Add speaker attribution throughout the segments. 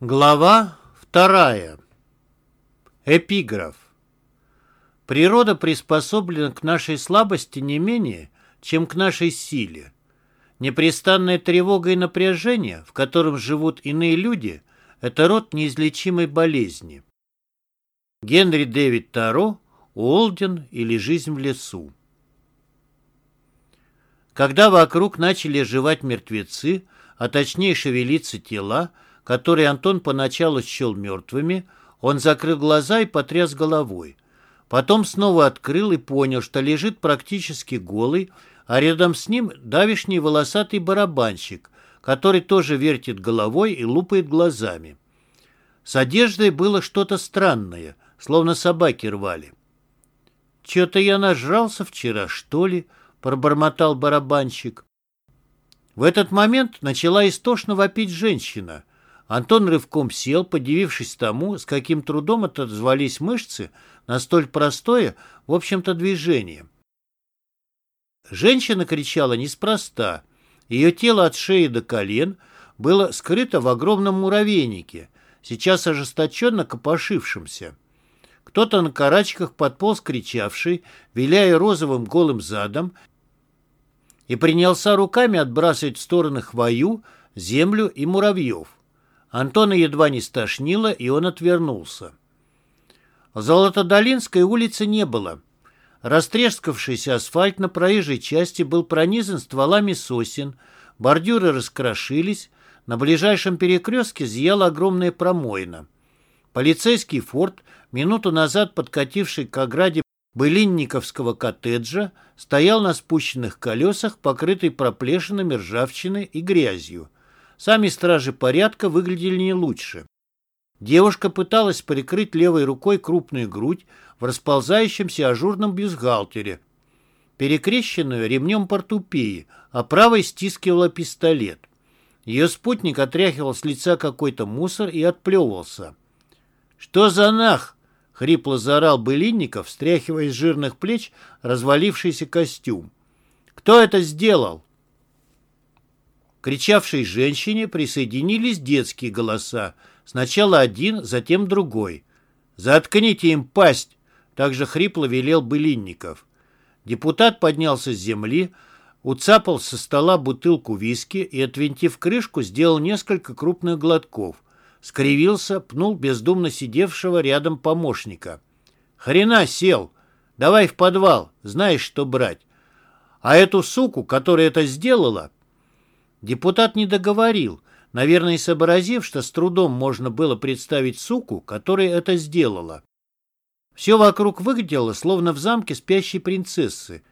Speaker 1: Глава вторая. Эпиграф. Природа приспособлена к нашей слабости не менее, чем к нашей силе. Непрестанная тревога и напряжение, в котором живут иные люди, это род неизлечимой болезни. Генри Дэвид Таро, Уолден или «Жизнь в лесу». Когда вокруг начали оживать мертвецы, а точнее шевелиться тела, которые Антон поначалу счел мертвыми, он закрыл глаза и потряс головой. Потом снова открыл и понял, что лежит практически голый, а рядом с ним давишний волосатый барабанщик, который тоже вертит головой и лупает глазами. С одеждой было что-то странное, словно собаки рвали. «Че-то я нажрался вчера, что ли?» — пробормотал барабанщик. В этот момент начала истошно вопить женщина. Антон рывком сел, подивившись тому, с каким трудом отозвались мышцы на столь простое, в общем-то, движение. Женщина кричала неспроста. Ее тело от шеи до колен было скрыто в огромном муравейнике, сейчас ожесточенно копошившемся. Кто-то на карачках подполз кричавший, виляя розовым голым задом, и принялся руками отбрасывать в стороны хвою, землю и муравьев. Антона едва не стошнило, и он отвернулся. Золотодолинской улицы не было. Растрескавшийся асфальт на проезжей части был пронизан стволами сосен, бордюры раскрошились, на ближайшем перекрестке зияла огромная промоина. Полицейский форт, минуту назад подкативший к ограде былинниковского коттеджа, стоял на спущенных колесах, покрытый проплешинами ржавчины и грязью. Сами стражи порядка выглядели не лучше. Девушка пыталась прикрыть левой рукой крупную грудь в расползающемся ажурном бюстгальтере, перекрещенную ремнем портупеи, а правой стискивала пистолет. Ее спутник отряхивал с лица какой-то мусор и отплевывался. «Что за нах?» — хрипло заорал Былинников, встряхивая из жирных плеч развалившийся костюм. «Кто это сделал?» Кричавшей женщине присоединились детские голоса. Сначала один, затем другой. «Заткните им пасть!» — также хрипло велел Былинников. Депутат поднялся с земли, уцапал со стола бутылку виски и, отвинтив крышку, сделал несколько крупных глотков. Скривился, пнул бездумно сидевшего рядом помощника. «Хрена сел! Давай в подвал, знаешь, что брать. А эту суку, которая это сделала, Депутат не договорил, наверное, сообразив, что с трудом можно было представить суку, которая это сделала. Все вокруг выглядело, словно в замке спящей принцессы.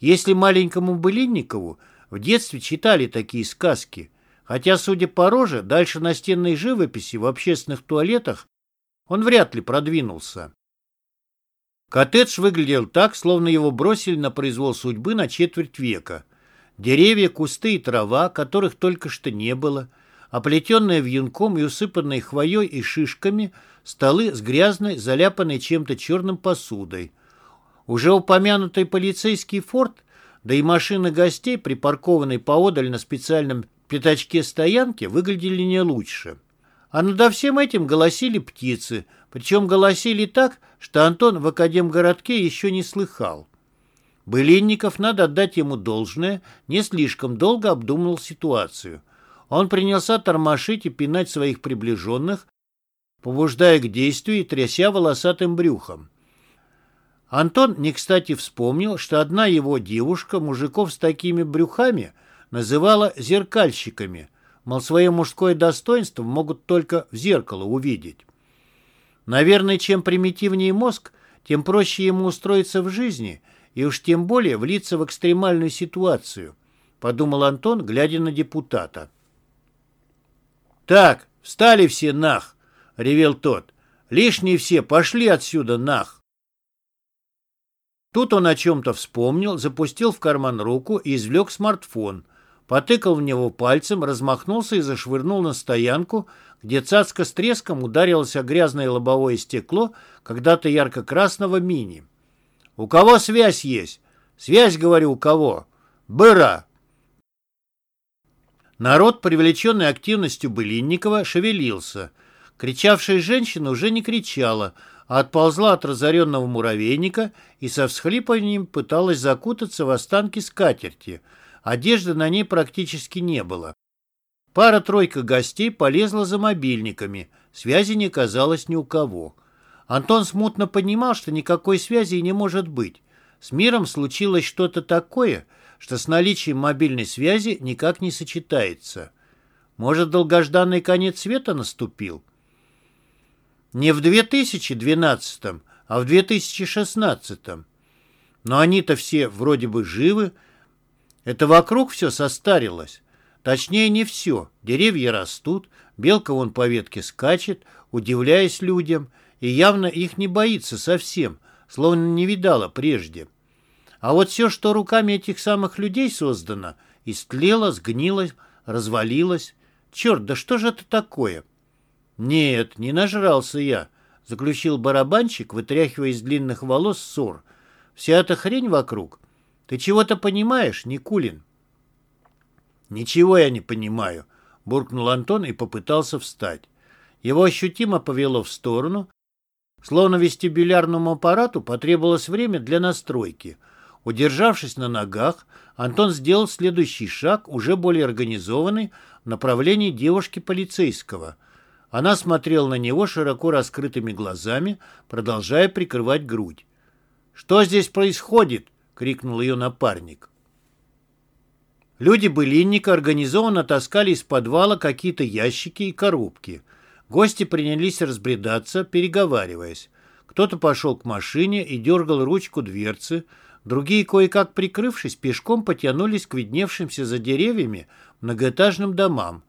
Speaker 1: Если маленькому Былинникову в детстве читали такие сказки, хотя, судя по роже, дальше настенной живописи в общественных туалетах он вряд ли продвинулся. Коттедж выглядел так, словно его бросили на произвол судьбы на четверть века – Деревья, кусты и трава, которых только что не было, оплетенные вьюнком и усыпанные хвоей и шишками, столы с грязной, заляпанной чем-то черным посудой. Уже упомянутый полицейский форт, да и машины гостей, припаркованные поодаль на специальном пятачке стоянки, выглядели не лучше. А над всем этим голосили птицы, причем голосили так, что Антон в Академгородке еще не слыхал. Былинников, надо отдать ему должное, не слишком долго обдумывал ситуацию. Он принялся тормошить и пинать своих приближенных, побуждая к действию и тряся волосатым брюхом. Антон не кстати вспомнил, что одна его девушка мужиков с такими брюхами называла зеркальщиками, мол, свое мужское достоинство могут только в зеркало увидеть. Наверное, чем примитивнее мозг, тем проще ему устроиться в жизни – и уж тем более влиться в экстремальную ситуацию, подумал Антон, глядя на депутата. «Так, встали все нах!» — ревел тот. «Лишние все, пошли отсюда нах!» Тут он о чем-то вспомнил, запустил в карман руку и извлек смартфон, потыкал в него пальцем, размахнулся и зашвырнул на стоянку, где цацка с треском ударилась о грязное лобовое стекло когда-то ярко-красного мини. У кого связь есть? Связь, говорю, у кого? Быра!» Народ, привлеченный активностью Былинникова, шевелился. Кричавшая женщина уже не кричала, а отползла от разоренного муравейника и со всхлипанием пыталась закутаться в останки скатерти. Одежды на ней практически не было. Пара-тройка гостей полезла за мобильниками, связи не казалось ни у кого. Антон смутно понимал, что никакой связи не может быть. С миром случилось что-то такое, что с наличием мобильной связи никак не сочетается. Может, долгожданный конец света наступил? Не в 2012, а в 2016. Но они-то все вроде бы живы. Это вокруг все состарилось. Точнее, не все. Деревья растут, белка вон по ветке скачет, удивляясь людям, и явно их не боится совсем, словно не видала прежде. А вот все, что руками этих самых людей создано, истлело, сгнило, развалилось. Черт, да что же это такое? Нет, не нажрался я, заключил барабанщик, вытряхивая из длинных волос ссор. Вся эта хрень вокруг. Ты чего-то понимаешь, Никулин? Ничего я не понимаю, буркнул Антон и попытался встать. Его ощутимо повело в сторону, словно вестибулярному аппарату потребовалось время для настройки. Удержавшись на ногах, Антон сделал следующий шаг, уже более организованный, в направлении девушки полицейского. Она смотрела на него широко раскрытыми глазами, продолжая прикрывать грудь. «Что здесь происходит?» — крикнул ее напарник. Люди былинника организованно таскали из подвала какие-то ящики и коробки. Гости принялись разбредаться, переговариваясь. Кто-то пошел к машине и дергал ручку дверцы, другие, кое-как прикрывшись, пешком потянулись к видневшимся за деревьями многоэтажным домам.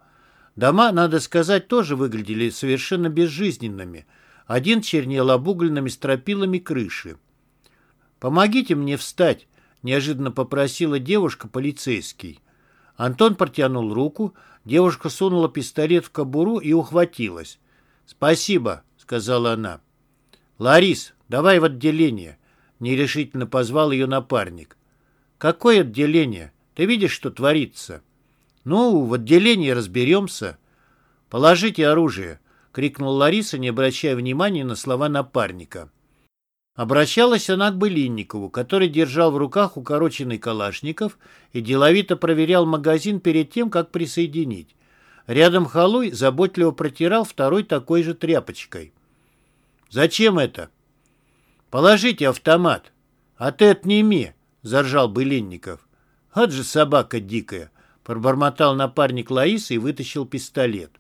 Speaker 1: Дома, надо сказать, тоже выглядели совершенно безжизненными. Один чернел обугленными стропилами крыши. «Помогите мне встать», — неожиданно попросила девушка-полицейский. Антон протянул руку, девушка сунула пистолет в кобуру и ухватилась. «Спасибо», — сказала она. «Ларис, давай в отделение», — нерешительно позвал ее напарник. «Какое отделение? Ты видишь, что творится?» «Ну, в отделении разберемся». «Положите оружие», — крикнул Лариса, не обращая внимания на слова напарника. Обращалась она к Былинникову, который держал в руках укороченный калашников и деловито проверял магазин перед тем, как присоединить. Рядом Халуй заботливо протирал второй такой же тряпочкой. «Зачем это?» «Положите автомат». «А ты отними», — заржал Былинников. «Вот же собака дикая», — пробормотал напарник Лаисы и вытащил пистолет.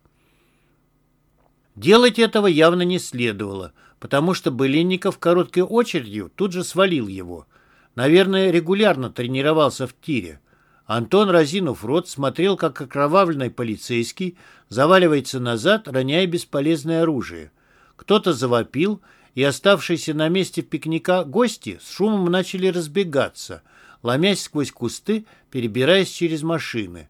Speaker 1: Делать этого явно не следовало — потому что Былинников короткой очередью тут же свалил его. Наверное, регулярно тренировался в тире. Антон, разинув рот, смотрел, как окровавленный полицейский заваливается назад, роняя бесполезное оружие. Кто-то завопил, и оставшиеся на месте пикника гости с шумом начали разбегаться, ломясь сквозь кусты, перебираясь через машины.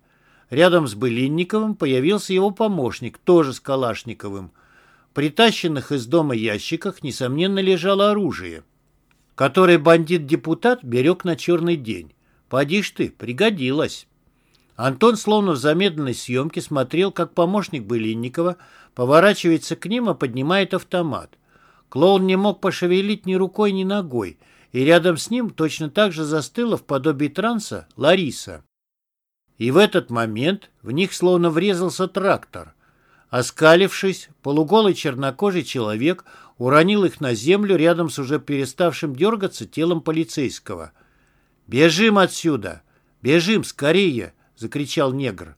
Speaker 1: Рядом с Былинниковым появился его помощник, тоже с Калашниковым – притащенных из дома ящиках, несомненно, лежало оружие, которое бандит-депутат берег на черный день. Поди ж ты, пригодилось. Антон, словно в замедленной съемке, смотрел, как помощник Былинникова поворачивается к ним и поднимает автомат. Клоун не мог пошевелить ни рукой, ни ногой, и рядом с ним точно так же застыла в подобии транса Лариса. И в этот момент в них словно врезался трактор. Оскалившись, полуголый чернокожий человек уронил их на землю рядом с уже переставшим дергаться телом полицейского. «Бежим отсюда! Бежим скорее!» — закричал негр.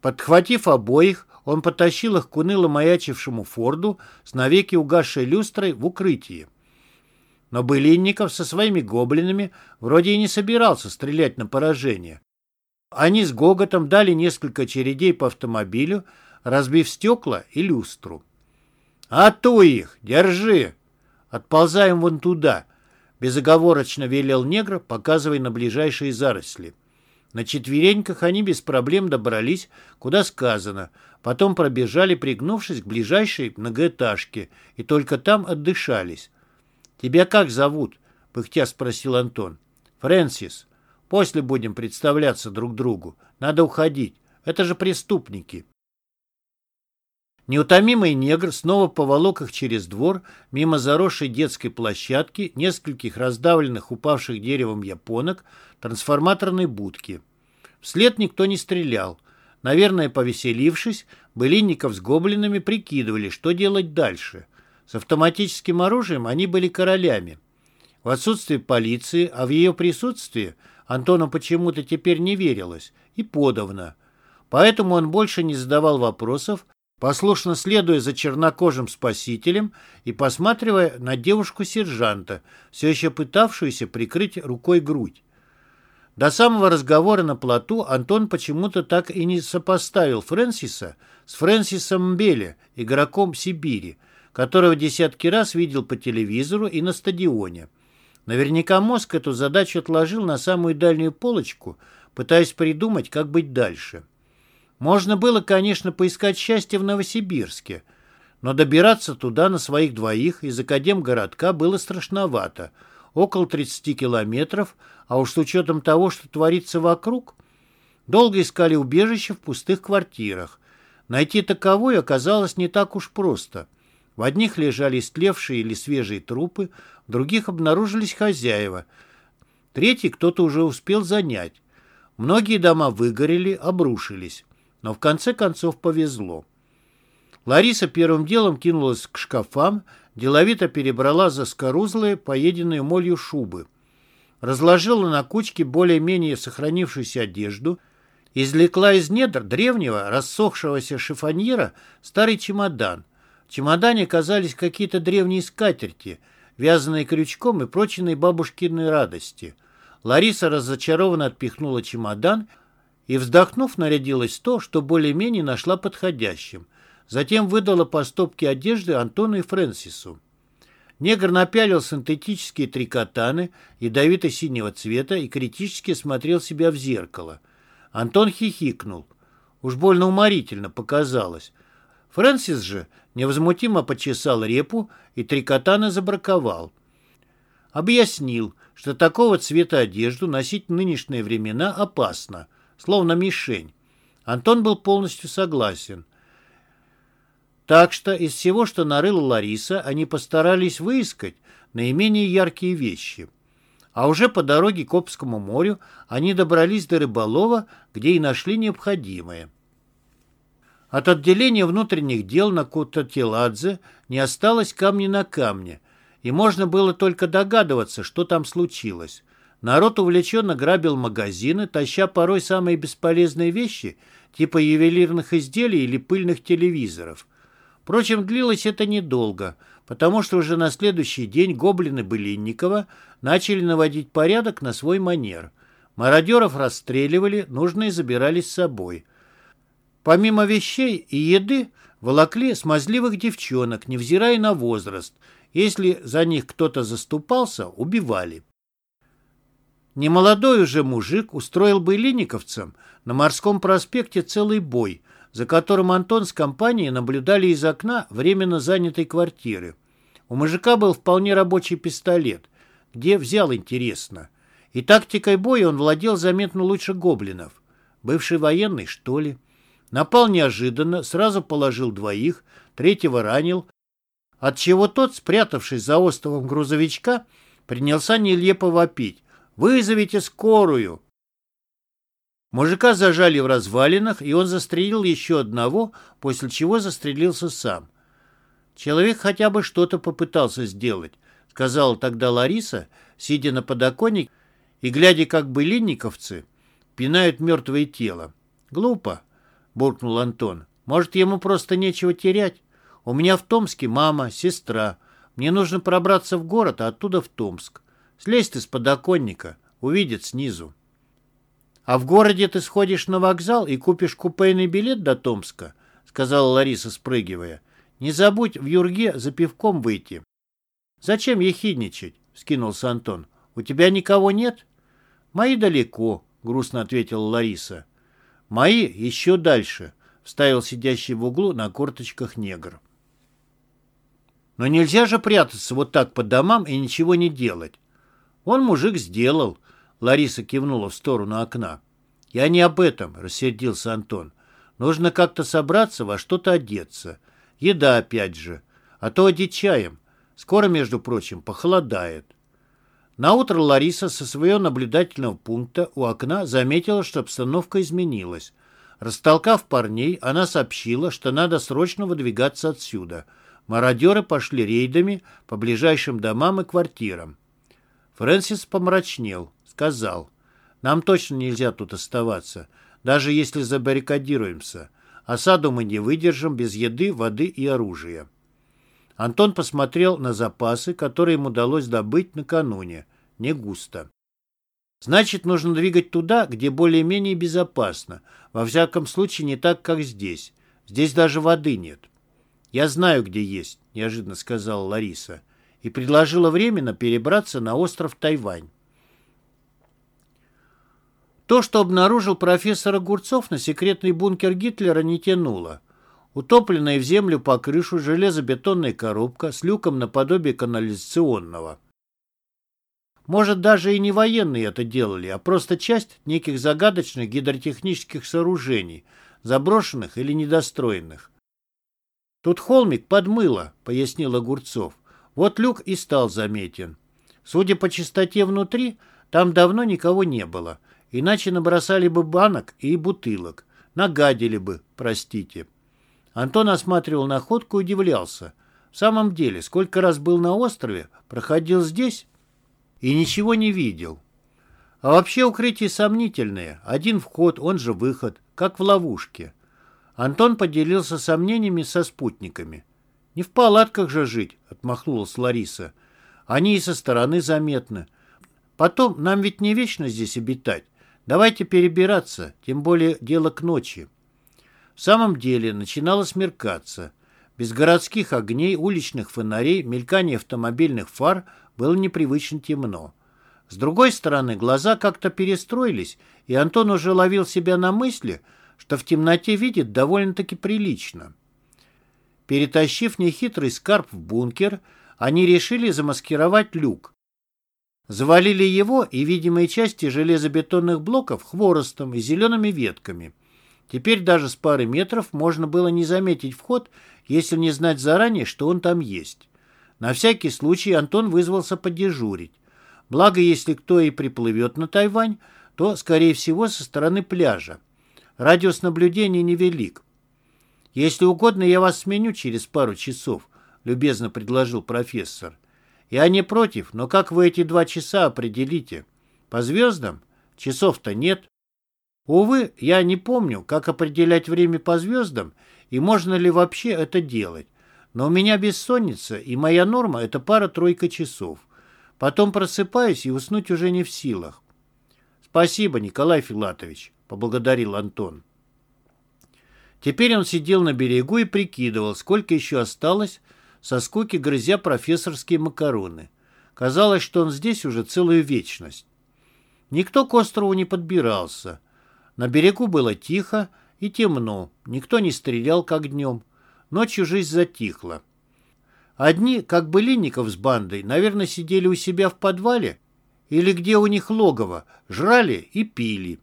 Speaker 1: Подхватив обоих, он потащил их к уныло маячившему Форду с навеки угасшей люстрой в укрытие. Но Былинников со своими гоблинами вроде и не собирался стрелять на поражение. Они с гоготом дали несколько чередей по автомобилю, разбив стекла и люстру. «А то их! Держи! Отползаем вон туда!» Безоговорочно велел негр, показывая на ближайшие заросли. На четвереньках они без проблем добрались, куда сказано, потом пробежали, пригнувшись к ближайшей многоэтажке, и только там отдышались. «Тебя как зовут?» — пыхтя спросил Антон. «Фрэнсис. После будем представляться друг другу. Надо уходить. Это же преступники». Неутомимый негр снова поволок их через двор, мимо заросшей детской площадки, нескольких раздавленных упавших деревом японок, трансформаторной будки. Вслед никто не стрелял. Наверное, повеселившись, былинников с гоблинами прикидывали, что делать дальше. С автоматическим оружием они были королями. В отсутствие полиции, а в ее присутствии Антону почему-то теперь не верилось, и подавно. Поэтому он больше не задавал вопросов, послушно следуя за чернокожим спасителем и посматривая на девушку-сержанта, все еще пытавшуюся прикрыть рукой грудь. До самого разговора на плоту Антон почему-то так и не сопоставил Фрэнсиса с Фрэнсисом Мбеле, игроком Сибири, которого десятки раз видел по телевизору и на стадионе. Наверняка мозг эту задачу отложил на самую дальнюю полочку, пытаясь придумать, как быть дальше. Можно было, конечно, поискать счастье в Новосибирске, но добираться туда на своих двоих из Академгородка было страшновато – около 30 километров, а уж с учетом того, что творится вокруг. Долго искали убежище в пустых квартирах. Найти таковой оказалось не так уж просто. В одних лежали истлевшие или свежие трупы, в других обнаружились хозяева. Третий кто-то уже успел занять. Многие дома выгорели, обрушились. Но в конце концов повезло. Лариса первым делом кинулась к шкафам, деловито перебрала заскорузлые, поеденные молью шубы. Разложила на кучке более-менее сохранившуюся одежду, извлекла из недр древнего, рассохшегося шифоньера старый чемодан. В чемодане оказались какие-то древние скатерти, вязаные крючком и прочие бабушкины радости. Лариса разочарованно отпихнула чемодан и, вздохнув, нарядилась то, что более-менее нашла подходящим – Затем выдала по стопке одежды Антону и Фрэнсису. Негр напялил синтетические трикотаны ядовито-синего цвета и критически смотрел себя в зеркало. Антон хихикнул. Уж больно уморительно показалось. Фрэнсис же невозмутимо почесал репу и трикотаны забраковал. Объяснил, что такого цвета одежду носить в нынешние времена опасно, словно мишень. Антон был полностью согласен. Так что из всего, что нарыла Лариса, они постарались выискать наименее яркие вещи. А уже по дороге к Обскому морю они добрались до рыболова, где и нашли необходимое. От отделения внутренних дел на Кутателадзе не осталось камня на камне, и можно было только догадываться, что там случилось. Народ увлеченно грабил магазины, таща порой самые бесполезные вещи, типа ювелирных изделий или пыльных телевизоров – Впрочем, длилось это недолго, потому что уже на следующий день гоблины Былинникова начали наводить порядок на свой манер. Мародеров расстреливали, нужные забирали с собой. Помимо вещей и еды, волокли смазливых девчонок, невзирая на возраст. Если за них кто-то заступался, убивали. Немолодой уже мужик устроил былинниковцам на морском проспекте целый бой, за которым Антон с компанией наблюдали из окна временно занятой квартиры. У мужика был вполне рабочий пистолет. Где взял, интересно. И тактикой боя он владел заметно лучше гоблинов. Бывший военный, что ли? Напал неожиданно, сразу положил двоих, третьего ранил, отчего тот, спрятавшись за островом грузовичка, принялся нелепо вопить. «Вызовите скорую!» Мужика зажали в развалинах, и он застрелил еще одного, после чего застрелился сам. Человек хотя бы что-то попытался сделать, сказала тогда Лариса, сидя на подоконнике и глядя, как былинниковцы пинают мертвое тело. «Глупо», — буркнул Антон. «Может, ему просто нечего терять? У меня в Томске мама, сестра. Мне нужно пробраться в город, а оттуда в Томск. Слезь ты с подоконника, увидят снизу». «А в городе ты сходишь на вокзал и купишь купейный билет до Томска», сказала Лариса, спрыгивая. «Не забудь в Юрге за пивком выйти». «Зачем ехидничать?» — скинулся Антон. «У тебя никого нет?» «Мои далеко», — грустно ответила Лариса. «Мои еще дальше», — вставил сидящий в углу на корточках негр. «Но нельзя же прятаться вот так по домам и ничего не делать». «Он мужик сделал», Лариса кивнула в сторону окна. «Я не об этом», — рассердился Антон. «Нужно как-то собраться, во что-то одеться. Еда опять же. А то одичаем. Скоро, между прочим, похолодает. Наутро Лариса со своего наблюдательного пункта у окна заметила, что обстановка изменилась. Растолкав парней, она сообщила, что надо срочно выдвигаться отсюда. Мародеры пошли рейдами по ближайшим домам и квартирам. Фрэнсис помрачнел, сказал, «Нам точно нельзя тут оставаться, даже если забаррикадируемся. Осаду мы не выдержим без еды, воды и оружия». Антон посмотрел на запасы, которые ему удалось добыть накануне. Не густо. Значит, нужно двигать туда, где более-менее безопасно. Во всяком случае, не так, как здесь. Здесь даже воды нет. «Я знаю, где есть», — неожиданно сказала Лариса. И предложила временно перебраться на остров Тайвань. То, что обнаружил профессор Огурцов на секретный бункер Гитлера, не тянуло. Утопленная в землю по крышу железобетонная коробка с люком наподобие канализационного. Может, даже и не военные это делали, а просто часть неких загадочных гидротехнических сооружений, заброшенных или недостроенных. «Тут холмик подмыло», — пояснил Огурцов. «Вот люк и стал заметен. Судя по чистоте внутри, там давно никого не было, иначе набросали бы банок и бутылок, нагадили бы, простите». Антон осматривал находку и удивлялся. В самом деле, сколько раз был на острове, проходил здесь и ничего не видел. А вообще укрытие сомнительное. Один вход, он же выход, как в ловушке. Антон поделился сомнениями со спутниками. «Не в палатках же жить», — отмахнулась Лариса. «Они и со стороны заметны. Потом, нам ведь не вечно здесь обитать. Давайте перебираться, тем более дело к ночи». В самом деле начинало смеркаться. Без городских огней, уличных фонарей, мелькания автомобильных фар было непривычно темно. С другой стороны, глаза как-то перестроились, и Антон уже ловил себя на мысли, что в темноте видит довольно-таки прилично. Перетащив нехитрый скарб в бункер, они решили замаскировать люк. Завалили его и видимые части железобетонных блоков хворостом и зелеными ветками – Теперь даже с пары метров можно было не заметить вход, если не знать заранее, что он там есть. На всякий случай Антон вызвался подежурить. Благо, если кто и приплывет на Тайвань, то, скорее всего, со стороны пляжа. Радиус наблюдения невелик. «Если угодно, я вас сменю через пару часов», — любезно предложил профессор. «Я не против, но как вы эти два часа определите? По звездам? Часов-то нет». Увы, я не помню, как определять время по звездам и можно ли вообще это делать. Но у меня бессонница, и моя норма – это пара-тройка часов. Потом просыпаюсь и уснуть уже не в силах. «Спасибо, Николай Филатович», – поблагодарил Антон. Теперь он сидел на берегу и прикидывал, сколько еще осталось, со скуки грызя профессорские макароны. Казалось, что он здесь уже целую вечность. Никто к острову не подбирался – на берегу было тихо и темно, никто не стрелял, как днем. Ночью жизнь затихла. Одни, как бы Линников с бандой, наверное, сидели у себя в подвале или где у них логово, жрали и пили.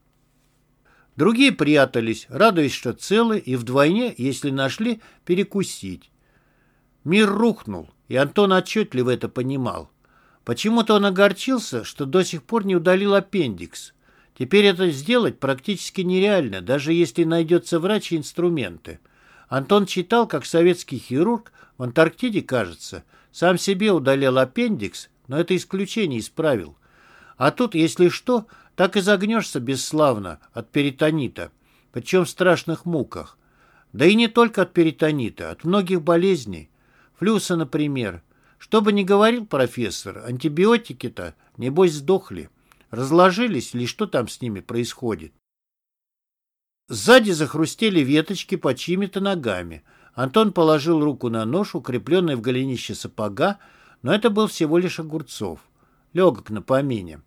Speaker 1: Другие прятались, радуясь, что целы, и вдвойне, если нашли, перекусить. Мир рухнул, и Антон отчетливо это понимал. Почему-то он огорчился, что до сих пор не удалил аппендикс. Теперь это сделать практически нереально, даже если найдется врач и инструменты. Антон читал, как советский хирург в Антарктиде, кажется, сам себе удалял аппендикс, но это исключение исправил. А тут, если что, так и загнешься бесславно от перитонита, причем в страшных муках. Да и не только от перитонита, от многих болезней. Флюса, например. Что бы ни говорил профессор, антибиотики-то, небось, сдохли. Разложились ли что там с ними происходит? Сзади захрустели веточки под чьими-то ногами. Антон положил руку на нож, укрепленный в голенище сапога, но это был всего лишь огурцов. Легок на помине.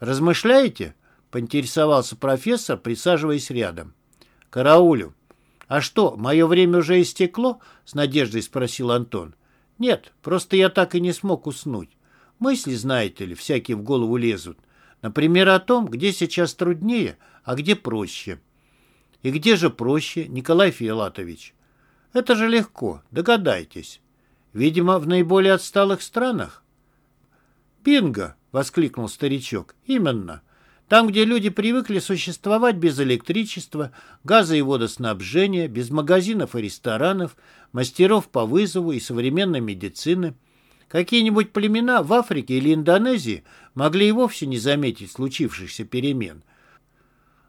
Speaker 1: «Размышляете?» — поинтересовался профессор, присаживаясь рядом. «Караулю». «А что, мое время уже истекло?» — с надеждой спросил Антон. «Нет, просто я так и не смог уснуть. Мысли, знаете ли, всякие в голову лезут. Например, о том, где сейчас труднее, а где проще. И где же проще, Николай Филатович? Это же легко, догадайтесь. Видимо, в наиболее отсталых странах. «Бинго!» — воскликнул старичок. «Именно. Там, где люди привыкли существовать без электричества, газа и водоснабжения, без магазинов и ресторанов, мастеров по вызову и современной медицины. Какие-нибудь племена в Африке или Индонезии могли и вовсе не заметить случившихся перемен.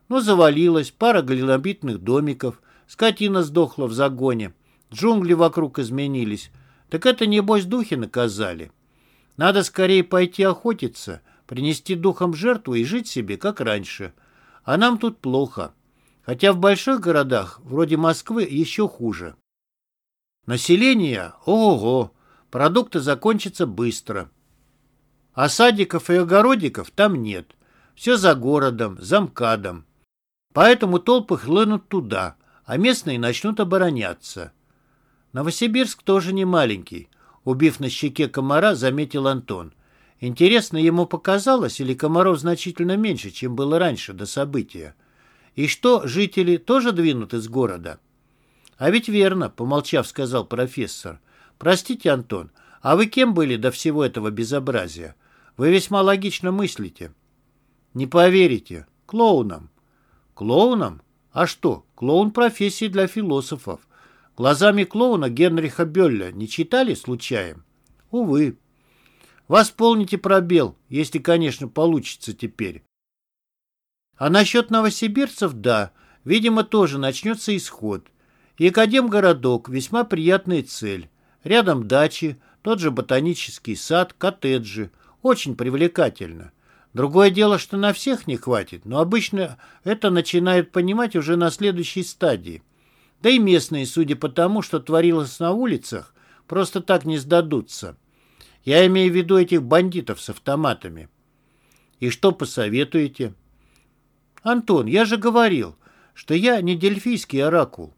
Speaker 1: Но завалилась пара глинобитных домиков, скотина сдохла в загоне, джунгли вокруг изменились. Так это, небось, духи наказали. Надо скорее пойти охотиться — принести духом жертву и жить себе, как раньше. А нам тут плохо. Хотя в больших городах, вроде Москвы, еще хуже. Население – ого-го, продукты закончатся быстро. А садиков и огородиков там нет. Все за городом, за МКАДом. Поэтому толпы хлынут туда, а местные начнут обороняться. Новосибирск тоже не маленький. Убив на щеке комара, заметил Антон. Интересно, ему показалось, или комаров значительно меньше, чем было раньше, до события? И что, жители тоже двинут из города? А ведь верно, помолчав, сказал профессор. Простите, Антон, а вы кем были до всего этого безобразия? Вы весьма логично мыслите. Не поверите, клоуном. Клоуном? А что, клоун профессии для философов. Глазами клоуна Генриха Бёлля не читали случаем? Увы. Восполните пробел, если, конечно, получится теперь. А насчет новосибирцев, да, видимо, тоже начнется исход. Екадемгородок – весьма приятная цель. Рядом дачи, тот же ботанический сад, коттеджи. Очень привлекательно. Другое дело, что на всех не хватит, но обычно это начинают понимать уже на следующей стадии. Да и местные, судя по тому, что творилось на улицах, просто так не сдадутся. Я имею в виду этих бандитов с автоматами. И что посоветуете? Антон, я же говорил, что я не дельфийский оракул.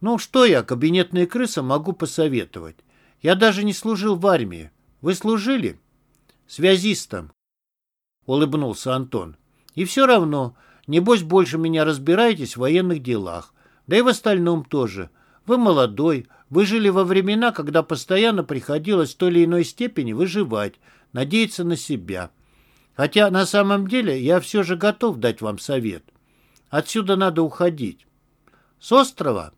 Speaker 1: Ну, что я, кабинетная крыса, могу посоветовать? Я даже не служил в армии. Вы служили? Связистом. Улыбнулся Антон. И все равно, небось, больше меня разбираетесь в военных делах. Да и в остальном тоже. Вы молодой, вы жили во времена, когда постоянно приходилось в той или иной степени выживать, надеяться на себя. Хотя на самом деле я все же готов дать вам совет. Отсюда надо уходить. С острова?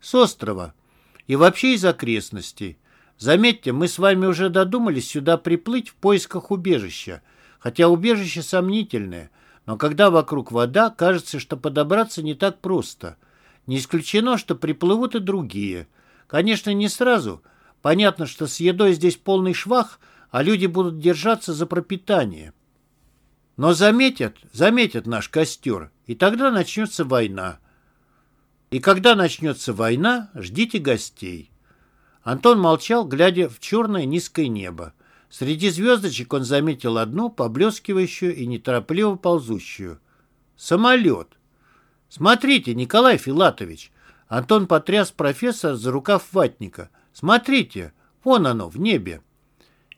Speaker 1: С острова. И вообще из окрестностей. Заметьте, мы с вами уже додумались сюда приплыть в поисках убежища. Хотя убежище сомнительное. Но когда вокруг вода, кажется, что подобраться не так просто – не исключено, что приплывут и другие. Конечно, не сразу. Понятно, что с едой здесь полный швах, а люди будут держаться за пропитание. Но заметят, заметят наш костер, и тогда начнется война. И когда начнется война, ждите гостей. Антон молчал, глядя в черное низкое небо. Среди звездочек он заметил одну, поблескивающую и неторопливо ползущую. Самолет. «Смотрите, Николай Филатович!» Антон потряс профессора за рукав ватника. «Смотрите, вон оно, в небе!»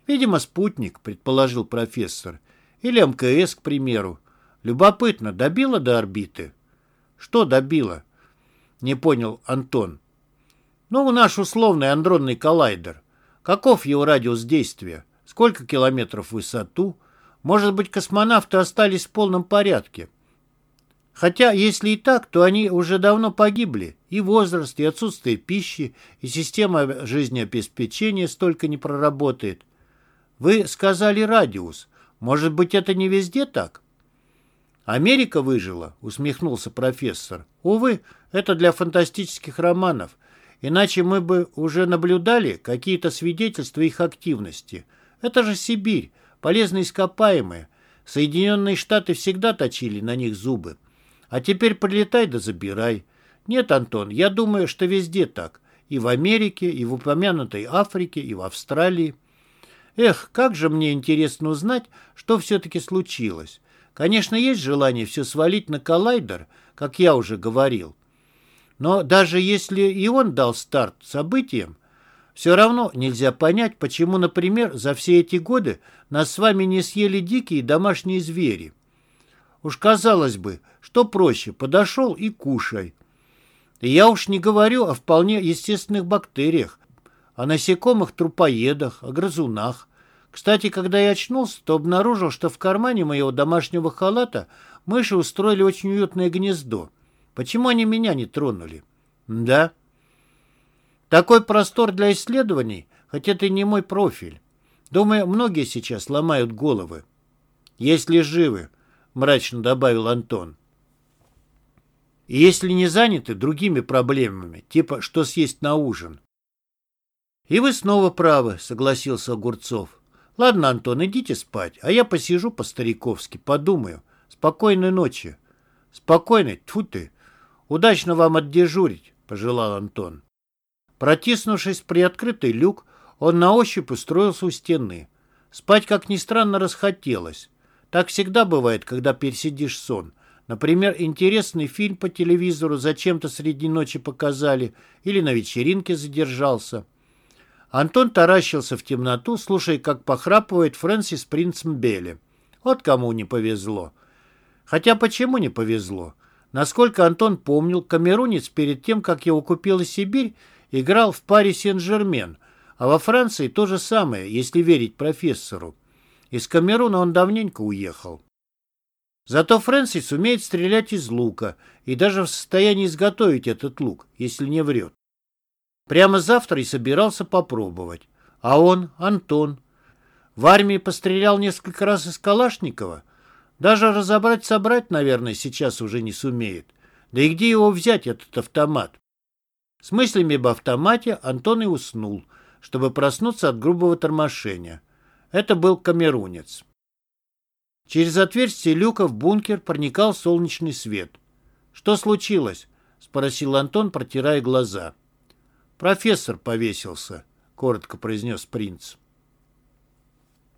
Speaker 1: «Видимо, спутник», — предположил профессор. «Или МКС, к примеру. Любопытно, добило до орбиты?» «Что добило?» — не понял Антон. «Ну, наш условный андронный коллайдер. Каков его радиус действия? Сколько километров в высоту? Может быть, космонавты остались в полном порядке?» Хотя, если и так, то они уже давно погибли. И возраст, и отсутствие пищи, и система жизнеобеспечения столько не проработает. Вы сказали радиус. Может быть, это не везде так? Америка выжила, усмехнулся профессор. Увы, это для фантастических романов. Иначе мы бы уже наблюдали какие-то свидетельства их активности. Это же Сибирь, полезные ископаемые. Соединенные Штаты всегда точили на них зубы. А теперь прилетай да забирай. Нет, Антон, я думаю, что везде так. И в Америке, и в упомянутой Африке, и в Австралии. Эх, как же мне интересно узнать, что все-таки случилось. Конечно, есть желание все свалить на коллайдер, как я уже говорил. Но даже если и он дал старт событиям, все равно нельзя понять, почему, например, за все эти годы нас с вами не съели дикие домашние звери. Уж казалось бы, что проще, подошел и кушай. И я уж не говорю о вполне естественных бактериях, о насекомых-трупоедах, о грызунах. Кстати, когда я очнулся, то обнаружил, что в кармане моего домашнего халата мыши устроили очень уютное гнездо. Почему они меня не тронули? Да. Такой простор для исследований, хоть это и не мой профиль. Думаю, многие сейчас ломают головы. Если живы, мрачно добавил Антон. И если не заняты другими проблемами, типа что съесть на ужин. И вы снова правы, согласился Огурцов. Ладно, Антон, идите спать, а я посижу по-стариковски, подумаю. Спокойной ночи. Спокойной, тьфу ты. Удачно вам отдежурить, пожелал Антон. Протиснувшись в приоткрытый люк, он на ощупь устроился у стены. Спать, как ни странно, расхотелось. Так всегда бывает, когда пересидишь сон. Например, интересный фильм по телевизору зачем-то среди ночи показали или на вечеринке задержался. Антон таращился в темноту, слушая, как похрапывает Фрэнсис Принцем Белли. Вот кому не повезло. Хотя почему не повезло? Насколько Антон помнил, камерунец перед тем, как его купила Сибирь, играл в паре Сен-Жермен, а во Франции то же самое, если верить профессору. Из Камеруна он давненько уехал. Зато Фрэнсис умеет стрелять из лука и даже в состоянии изготовить этот лук, если не врет. Прямо завтра и собирался попробовать. А он, Антон, в армии пострелял несколько раз из Калашникова. Даже разобрать-собрать, наверное, сейчас уже не сумеет. Да и где его взять, этот автомат? С мыслями об автомате Антон и уснул, чтобы проснуться от грубого тормошения. Это был камерунец. Через отверстие люка в бункер проникал солнечный свет. «Что случилось?» — спросил Антон, протирая глаза. «Профессор повесился», — коротко произнес принц.